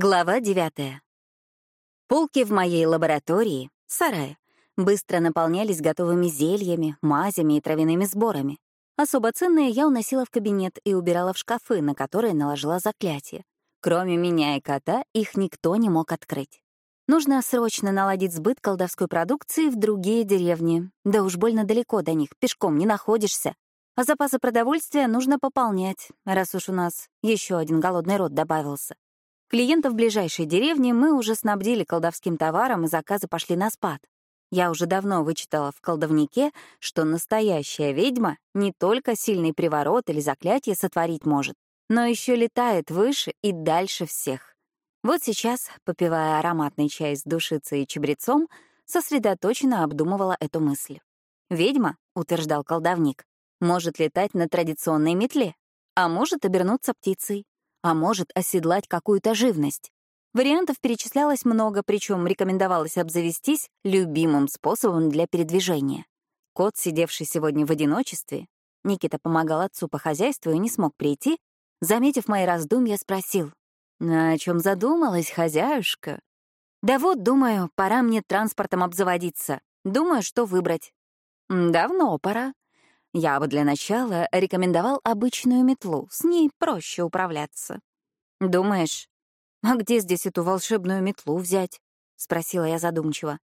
Глава девятая. Полки в моей лаборатории, сарае, быстро наполнялись готовыми зельями, мазями и травяными сборами. Особо ценные я уносила в кабинет и убирала в шкафы, на которые наложила заклятие. Кроме меня и кота, их никто не мог открыть. Нужно срочно наладить сбыт колдовской продукции в другие деревни. Да уж больно далеко до них, пешком не находишься. А запасы продовольствия нужно пополнять, раз уж у нас еще один голодный род добавился. Клиентов ближайшей деревни мы уже снабдили колдовским товаром, и заказы пошли на спад. Я уже давно вычитала в колдовнике, что настоящая ведьма не только сильный приворот или заклятие сотворить может, но еще летает выше и дальше всех. Вот сейчас, попивая ароматный чай с душицей и чабрецом, сосредоточенно обдумывала эту мысль. «Ведьма», — утверждал колдовник, — может летать на традиционной метле, а может обернуться птицей а может оседлать какую-то живность. Вариантов перечислялось много, причем рекомендовалось обзавестись любимым способом для передвижения. Кот, сидевший сегодня в одиночестве, Никита помогал отцу по хозяйству и не смог прийти, заметив мои раздумья, спросил, «На чем задумалась хозяюшка?» «Да вот, думаю, пора мне транспортом обзаводиться. Думаю, что выбрать». «Давно пора. Я бы для начала рекомендовал обычную метлу, с ней проще управляться. «Думаешь, а где здесь эту волшебную метлу взять?» — спросила я задумчиво.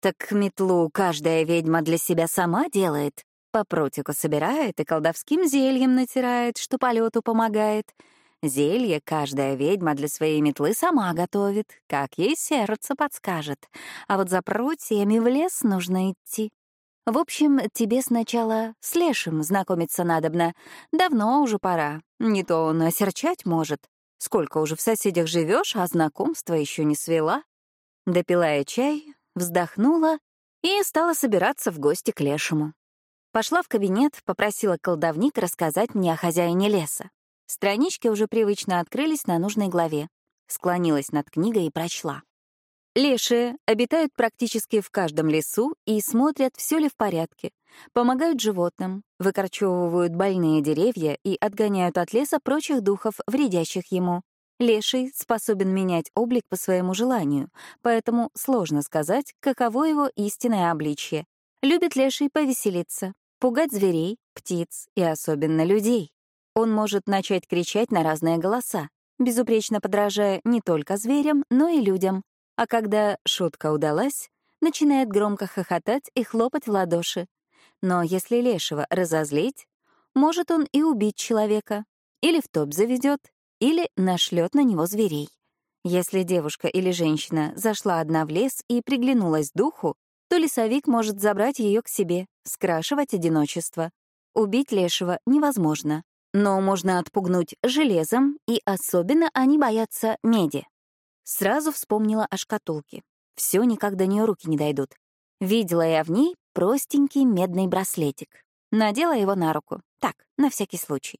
«Так метлу каждая ведьма для себя сама делает, по прутику собирает и колдовским зельем натирает, что полету помогает. Зелье каждая ведьма для своей метлы сама готовит, как ей сердце подскажет. А вот за прутьями в лес нужно идти. В общем, тебе сначала с Лешим знакомиться надобно. Давно уже пора. Не то он осерчать может. Сколько уже в соседях живешь, а знакомство еще не свела. Допила я чай, вздохнула и стала собираться в гости к Лешему. Пошла в кабинет, попросила колдовник рассказать мне о хозяине леса. Странички уже привычно открылись на нужной главе. Склонилась над книгой и прочла. Лешие обитают практически в каждом лесу и смотрят, все ли в порядке. Помогают животным, выкорчевывают больные деревья и отгоняют от леса прочих духов, вредящих ему. Леший способен менять облик по своему желанию, поэтому сложно сказать, каково его истинное обличье. Любит леший повеселиться, пугать зверей, птиц и особенно людей. Он может начать кричать на разные голоса, безупречно подражая не только зверям, но и людям, а когда шутка удалась, начинает громко хохотать и хлопать в ладоши. Но если лешего разозлить, может он и убить человека, или в топ заведет, или нашлет на него зверей. Если девушка или женщина зашла одна в лес и приглянулась духу, то лесовик может забрать ее к себе, скрашивать одиночество. Убить лешего невозможно, но можно отпугнуть железом, и особенно они боятся меди. Сразу вспомнила о шкатулке. Все никак до нее руки не дойдут. Видела я в ней простенький медный браслетик. Надела его на руку. Так, на всякий случай.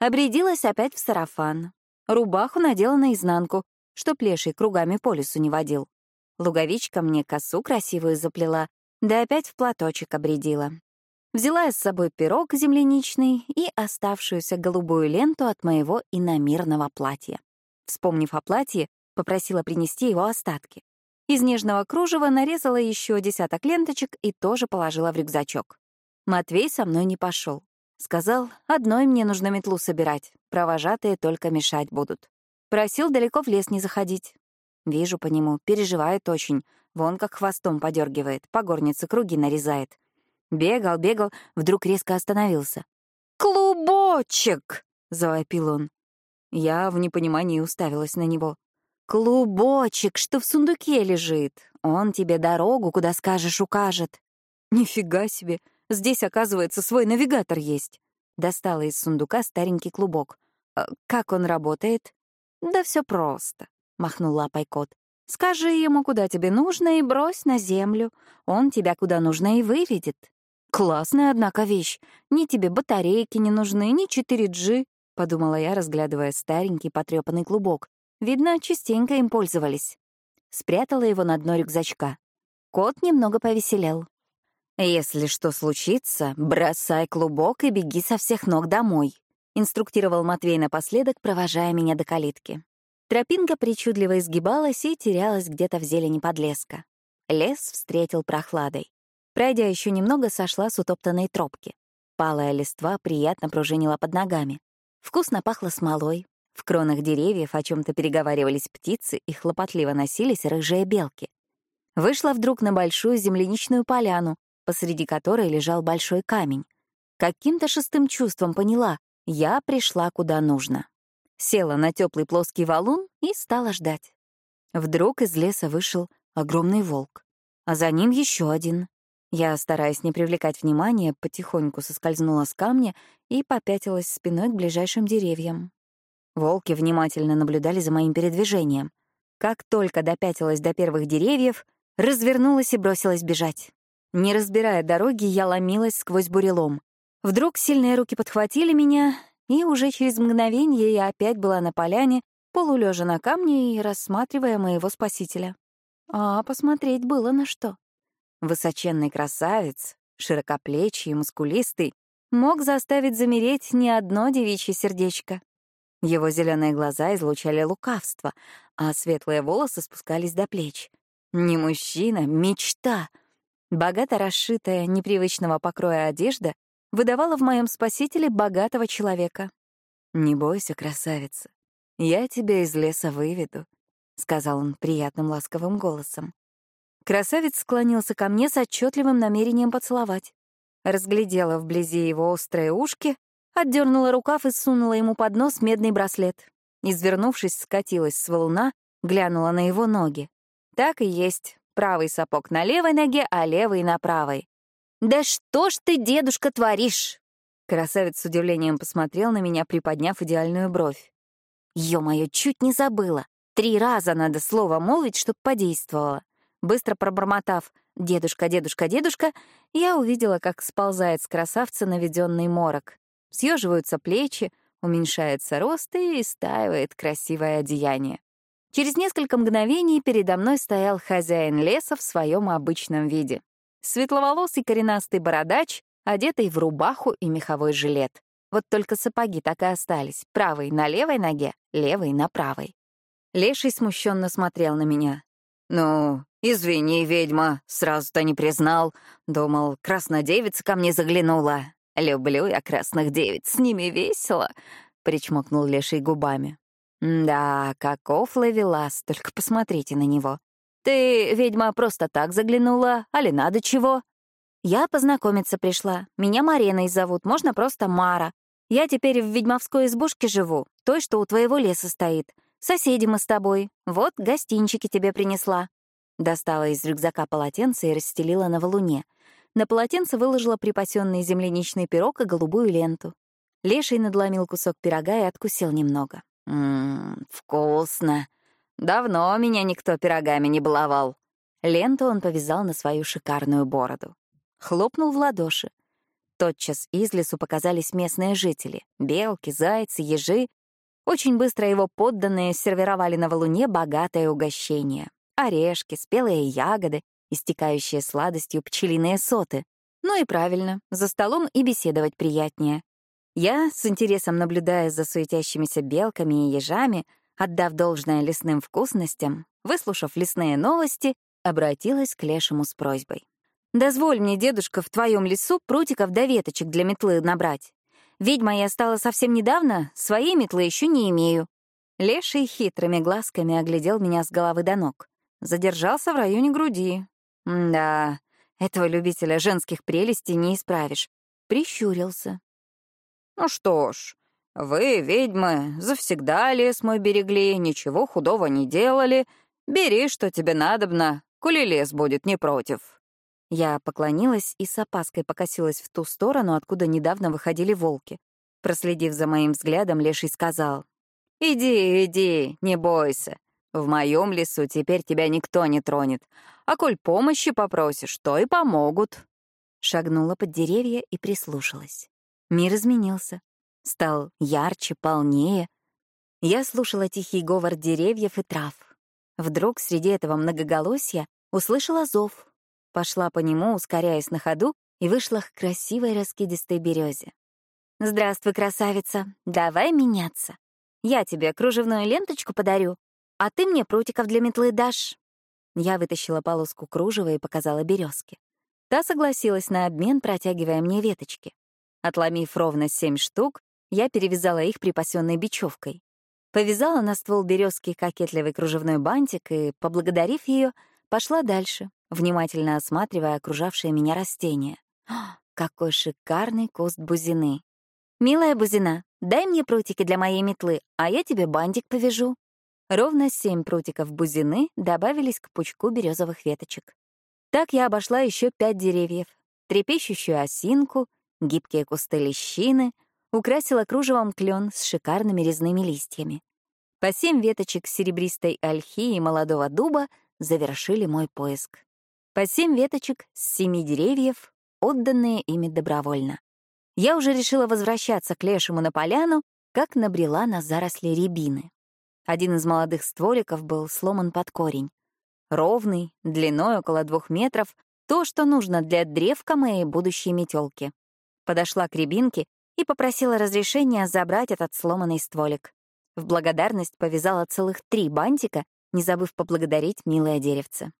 Обрядилась опять в сарафан. Рубаху надела наизнанку, чтоб леший кругами по лесу не водил. Луговичка мне косу красивую заплела, да опять в платочек обрядила. Взяла я с собой пирог земляничный и оставшуюся голубую ленту от моего иномирного платья. Вспомнив о платье, Попросила принести его остатки. Из нежного кружева нарезала еще десяток ленточек и тоже положила в рюкзачок. Матвей со мной не пошел. Сказал, одной мне нужно метлу собирать, провожатые только мешать будут. Просил далеко в лес не заходить. Вижу по нему, переживает очень, вон как хвостом подергивает, по горнице круги нарезает. Бегал, бегал, вдруг резко остановился. «Клубочек!» — завопил он. Я в непонимании уставилась на него. Клубочек, что в сундуке лежит. Он тебе дорогу, куда скажешь, укажет. Нифига себе, здесь, оказывается, свой навигатор есть. Достала из сундука старенький клубок. «А как он работает? Да все просто, махнул лапой кот. Скажи ему, куда тебе нужно, и брось на землю. Он тебя куда нужно и выведет. Классная, однако, вещь. Ни тебе батарейки не нужны, ни 4G, — подумала я, разглядывая старенький потрепанный клубок. Видно, частенько им пользовались. Спрятала его на дно рюкзачка. Кот немного повеселел. «Если что случится, бросай клубок и беги со всех ног домой», — инструктировал Матвей напоследок, провожая меня до калитки. Тропинка причудливо изгибалась и терялась где-то в зелени подлеска. Лес встретил прохладой. Пройдя еще немного, сошла с утоптанной тропки. Палая листва приятно пружинила под ногами. Вкусно пахло смолой. В кронах деревьев о чем то переговаривались птицы и хлопотливо носились рыжие белки. Вышла вдруг на большую земляничную поляну, посреди которой лежал большой камень. Каким-то шестым чувством поняла — я пришла куда нужно. Села на теплый плоский валун и стала ждать. Вдруг из леса вышел огромный волк, а за ним еще один. Я, стараясь не привлекать внимания, потихоньку соскользнула с камня и попятилась спиной к ближайшим деревьям. Волки внимательно наблюдали за моим передвижением. Как только допятилась до первых деревьев, развернулась и бросилась бежать. Не разбирая дороги, я ломилась сквозь бурелом. Вдруг сильные руки подхватили меня, и уже через мгновение я опять была на поляне, полулежа на камне и рассматривая моего спасителя. А посмотреть было на что. Высоченный красавец, широкоплечий и мускулистый, мог заставить замереть не одно девичье сердечко. Его зеленые глаза излучали лукавство, а светлые волосы спускались до плеч. Не мужчина, мечта. Богато расшитая, непривычного покроя одежда выдавала в моем спасителе богатого человека. «Не бойся, красавица, я тебя из леса выведу», — сказал он приятным ласковым голосом. Красавец склонился ко мне с отчетливым намерением поцеловать. Разглядела вблизи его острые ушки, отдернула рукав и сунула ему под нос медный браслет. Извернувшись, скатилась с валуна, глянула на его ноги. Так и есть. Правый сапог на левой ноге, а левый на правой. «Да что ж ты, дедушка, творишь?» Красавец с удивлением посмотрел на меня, приподняв идеальную бровь. Ё-моё, чуть не забыла. Три раза надо слово молвить, чтоб подействовало. Быстро пробормотав «дедушка, дедушка, дедушка», я увидела, как сползает с красавца наведенный морок. Съеживаются плечи, уменьшается рост и истаивает красивое одеяние. Через несколько мгновений передо мной стоял хозяин леса в своем обычном виде. Светловолосый коренастый бородач, одетый в рубаху и меховой жилет. Вот только сапоги так и остались. Правый на левой ноге, левый на правой. Леший смущенно смотрел на меня. «Ну, извини, ведьма, сразу-то не признал. Думал, краснодевица ко мне заглянула. Люблю я красных девиц, с ними весело», — причмокнул Леший губами. Да, каков ловелас, только посмотрите на него. Ты, ведьма, просто так заглянула, али надо чего? Я познакомиться пришла. Меня Мариной зовут, можно просто Мара. Я теперь в ведьмовской избушке живу, той, что у твоего леса стоит. Соседи мы с тобой. Вот гостинчики тебе принесла. Достала из рюкзака полотенце и расстелила на валуне. На полотенце выложила припасенный земляничный пирог и голубую ленту. Леший надломил кусок пирога и откусил немного. «Ммм, вкусно. Давно меня никто пирогами не баловал». Ленту он повязал на свою шикарную бороду. Хлопнул в ладоши. Тотчас из лесу показались местные жители — белки, зайцы, ежи. Очень быстро его подданные сервировали на валуне богатое угощение. Орешки, спелые ягоды, истекающие сладостью пчелиные соты. Ну и правильно, за столом и беседовать приятнее. Я, с интересом наблюдая за суетящимися белками и ежами, отдав должное лесным вкусностям, выслушав лесные новости, обратилась к Лешему с просьбой. «Дозволь мне, дедушка, в твоем лесу прутиков до веточек для метлы набрать. Ведьма я стала совсем недавно, своей метлы еще не имею». Леший хитрыми глазками оглядел меня с головы до ног. Задержался в районе груди. Да, этого любителя женских прелестей не исправишь. Прищурился, ну что ж, вы, ведьмы, завсегда лес мой берегли, ничего худого не делали. Бери, что тебе надобно, коли лес будет не против». Я поклонилась и с опаской покосилась в ту сторону, откуда недавно выходили волки. Проследив за моим взглядом, Леший сказал, «Иди, иди, не бойся. В моем лесу теперь тебя никто не тронет. А коль помощи попросишь, то и помогут». Шагнула под деревья и прислушалась. Мир изменился, стал ярче, полнее. Я слушала тихий говор деревьев и трав. Вдруг среди этого многоголосья услышала зов. Пошла по нему, ускоряясь на ходу, и вышла к красивой раскидистой березе. «Здравствуй, красавица, давай меняться. Я тебе кружевную ленточку подарю, «А ты мне прутиков для метлы дашь?» Я вытащила полоску кружева и показала березке. Та согласилась на обмен, протягивая мне веточки. Отломив ровно семь штук, я перевязала их припасенной бечевкой. Повязала на ствол березки кокетливый кружевной бантик и, поблагодарив ее, пошла дальше, внимательно осматривая окружавшие меня растения. какой шикарный куст бузины! «Милая бузина, дай мне прутики для моей метлы, а я тебе бантик повяжу». Ровно семь прутиков бузины добавились к пучку березовых веточек. Так я обошла еще пять деревьев, трепещущую осинку, гибкие кусты лещины, украсила кружевом клен с шикарными резными листьями. По семь веточек серебристой ольхи и молодого дуба завершили мой поиск. По семь веточек с семи деревьев, отданные ими добровольно. Я уже решила возвращаться к лешему на поляну, как набрела на заросли рябины. Один из молодых стволиков был сломан под корень. Ровный, длиной около двух метров, то, что нужно для древка моей будущей метелки. Подошла к рябинке и попросила разрешения забрать этот сломанный стволик. В благодарность повязала целых три бантика, не забыв поблагодарить милое деревце.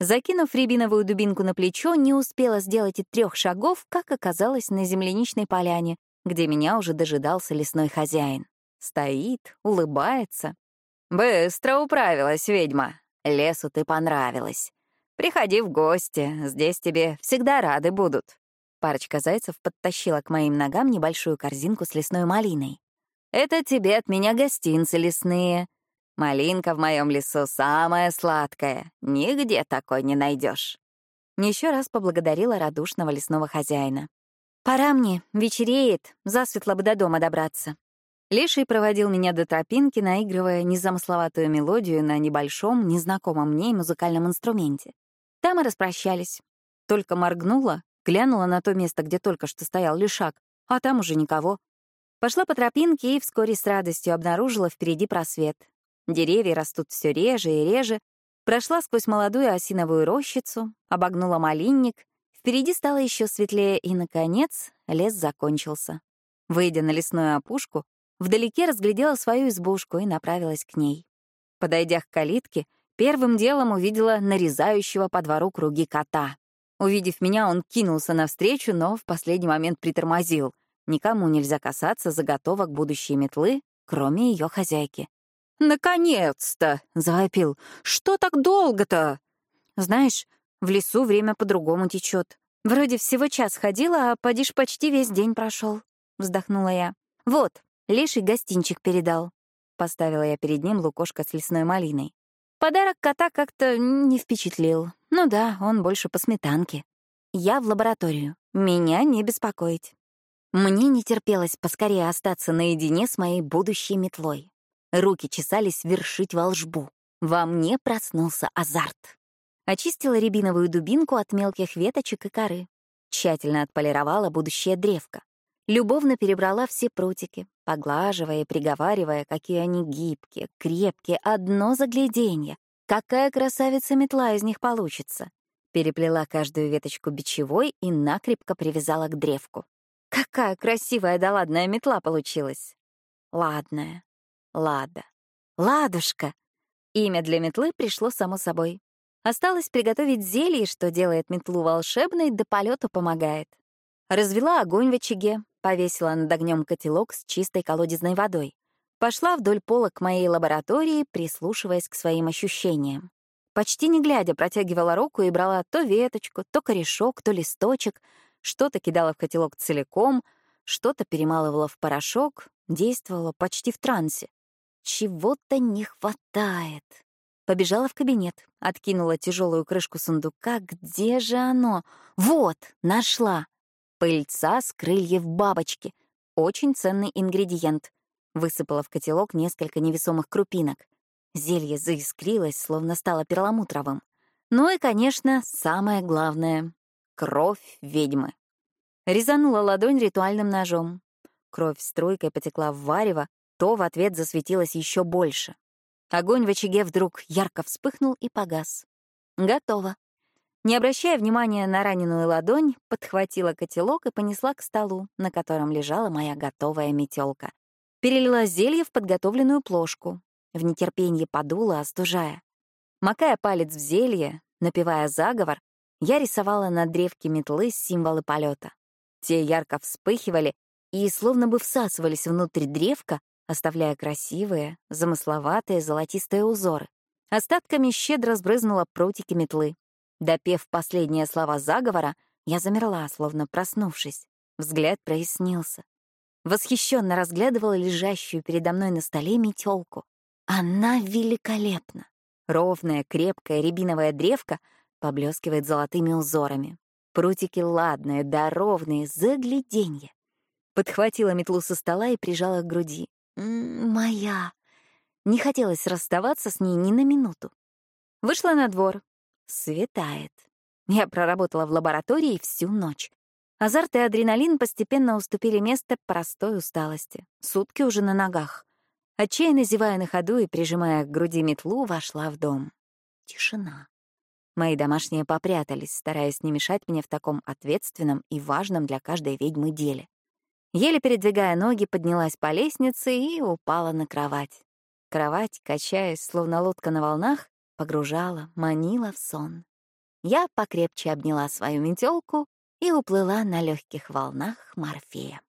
Закинув рябиновую дубинку на плечо, не успела сделать и трех шагов, как оказалась на земляничной поляне, где меня уже дожидался лесной хозяин. Стоит, улыбается. «Быстро управилась, ведьма. Лесу ты понравилась. Приходи в гости, здесь тебе всегда рады будут». Парочка зайцев подтащила к моим ногам небольшую корзинку с лесной малиной. «Это тебе от меня гостинцы лесные. Малинка в моем лесу самая сладкая, нигде такой не найдешь. Еще раз поблагодарила радушного лесного хозяина. «Пора мне, вечереет, засветло бы до дома добраться». Леший проводил меня до тропинки, наигрывая незамысловатую мелодию на небольшом, незнакомом мне музыкальном инструменте. Там мы распрощались. Только моргнула, глянула на то место, где только что стоял лишак, а там уже никого. Пошла по тропинке и вскоре с радостью обнаружила впереди просвет. Деревья растут все реже и реже. Прошла сквозь молодую осиновую рощицу, обогнула малинник. Впереди стало еще светлее, и, наконец, лес закончился. Выйдя на лесную опушку, вдалеке разглядела свою избушку и направилась к ней. Подойдя к калитке, первым делом увидела нарезающего по двору круги кота. Увидев меня, он кинулся навстречу, но в последний момент притормозил. Никому нельзя касаться заготовок будущей метлы, кроме ее хозяйки. «Наконец-то!» — завопил. «Что так долго-то?» «Знаешь, в лесу время по-другому течет. Вроде всего час ходила, а подишь почти весь день прошел. вздохнула я. «Вот, леший гостинчик передал». Поставила я перед ним лукошко с лесной малиной. Подарок кота как-то не впечатлил. Ну да, он больше по сметанке. Я в лабораторию. Меня не беспокоить. Мне не терпелось поскорее остаться наедине с моей будущей метлой. Руки чесались вершить волжбу. Во мне проснулся азарт. Очистила рябиновую дубинку от мелких веточек и коры. Тщательно отполировала будущее древко. Любовно перебрала все прутики, поглаживая и приговаривая, какие они гибкие, крепкие, одно загляденье. Какая красавица метла из них получится. Переплела каждую веточку бичевой и накрепко привязала к древку. Какая красивая да ладная метла получилась. Ладная. Лада. Ладушка. Имя для метлы пришло само собой. Осталось приготовить зелье, что делает метлу волшебной, до полета помогает. Развела огонь в очаге, повесила над огнем котелок с чистой колодезной водой. Пошла вдоль пола к моей лаборатории, прислушиваясь к своим ощущениям. Почти не глядя, протягивала руку и брала то веточку, то корешок, то листочек, что-то кидала в котелок целиком, что-то перемалывала в порошок, действовала почти в трансе. Чего-то не хватает. Побежала в кабинет, откинула тяжелую крышку сундука. Где же оно? Вот, нашла. Пыльца с крыльев бабочки. Очень ценный ингредиент. Высыпала в котелок несколько невесомых крупинок. Зелье заискрилось, словно стало перламутровым. Ну и, конечно, самое главное — кровь ведьмы. Резанула ладонь ритуальным ножом. Кровь струйкой потекла в варево, то в ответ засветилось еще больше. Огонь в очаге вдруг ярко вспыхнул и погас. Готово. Не обращая внимания на раненую ладонь, подхватила котелок и понесла к столу, на котором лежала моя готовая метелка. Перелила зелье в подготовленную плошку. В нетерпении подула, остужая. Макая палец в зелье, напевая заговор, я рисовала на древке метлы символы полета. Те ярко вспыхивали и словно бы всасывались внутрь древка, оставляя красивые, замысловатые золотистые узоры. Остатками щедро сбрызнула прутики метлы. Допев последние слова заговора, я замерла, словно проснувшись. Взгляд прояснился. Восхищенно разглядывала лежащую передо мной на столе метелку. Она великолепна. Ровная, крепкая рябиновая древка поблескивает золотыми узорами. Прутики ладные, да ровные, загляденье. Подхватила метлу со стола и прижала к груди. «Моя!» Не хотелось расставаться с ней ни на минуту. Вышла на двор. Светает. Я проработала в лаборатории всю ночь. Азарт и адреналин постепенно уступили место простой усталости. Сутки уже на ногах. Отчаянно зевая на ходу и прижимая к груди метлу, вошла в дом. Тишина. Мои домашние попрятались, стараясь не мешать мне в таком ответственном и важном для каждой ведьмы деле. Еле передвигая ноги, поднялась по лестнице и упала на кровать. Кровать, качаясь, словно лодка на волнах, погружала, манила в сон. Я покрепче обняла свою метелку и уплыла на легких волнах Морфея.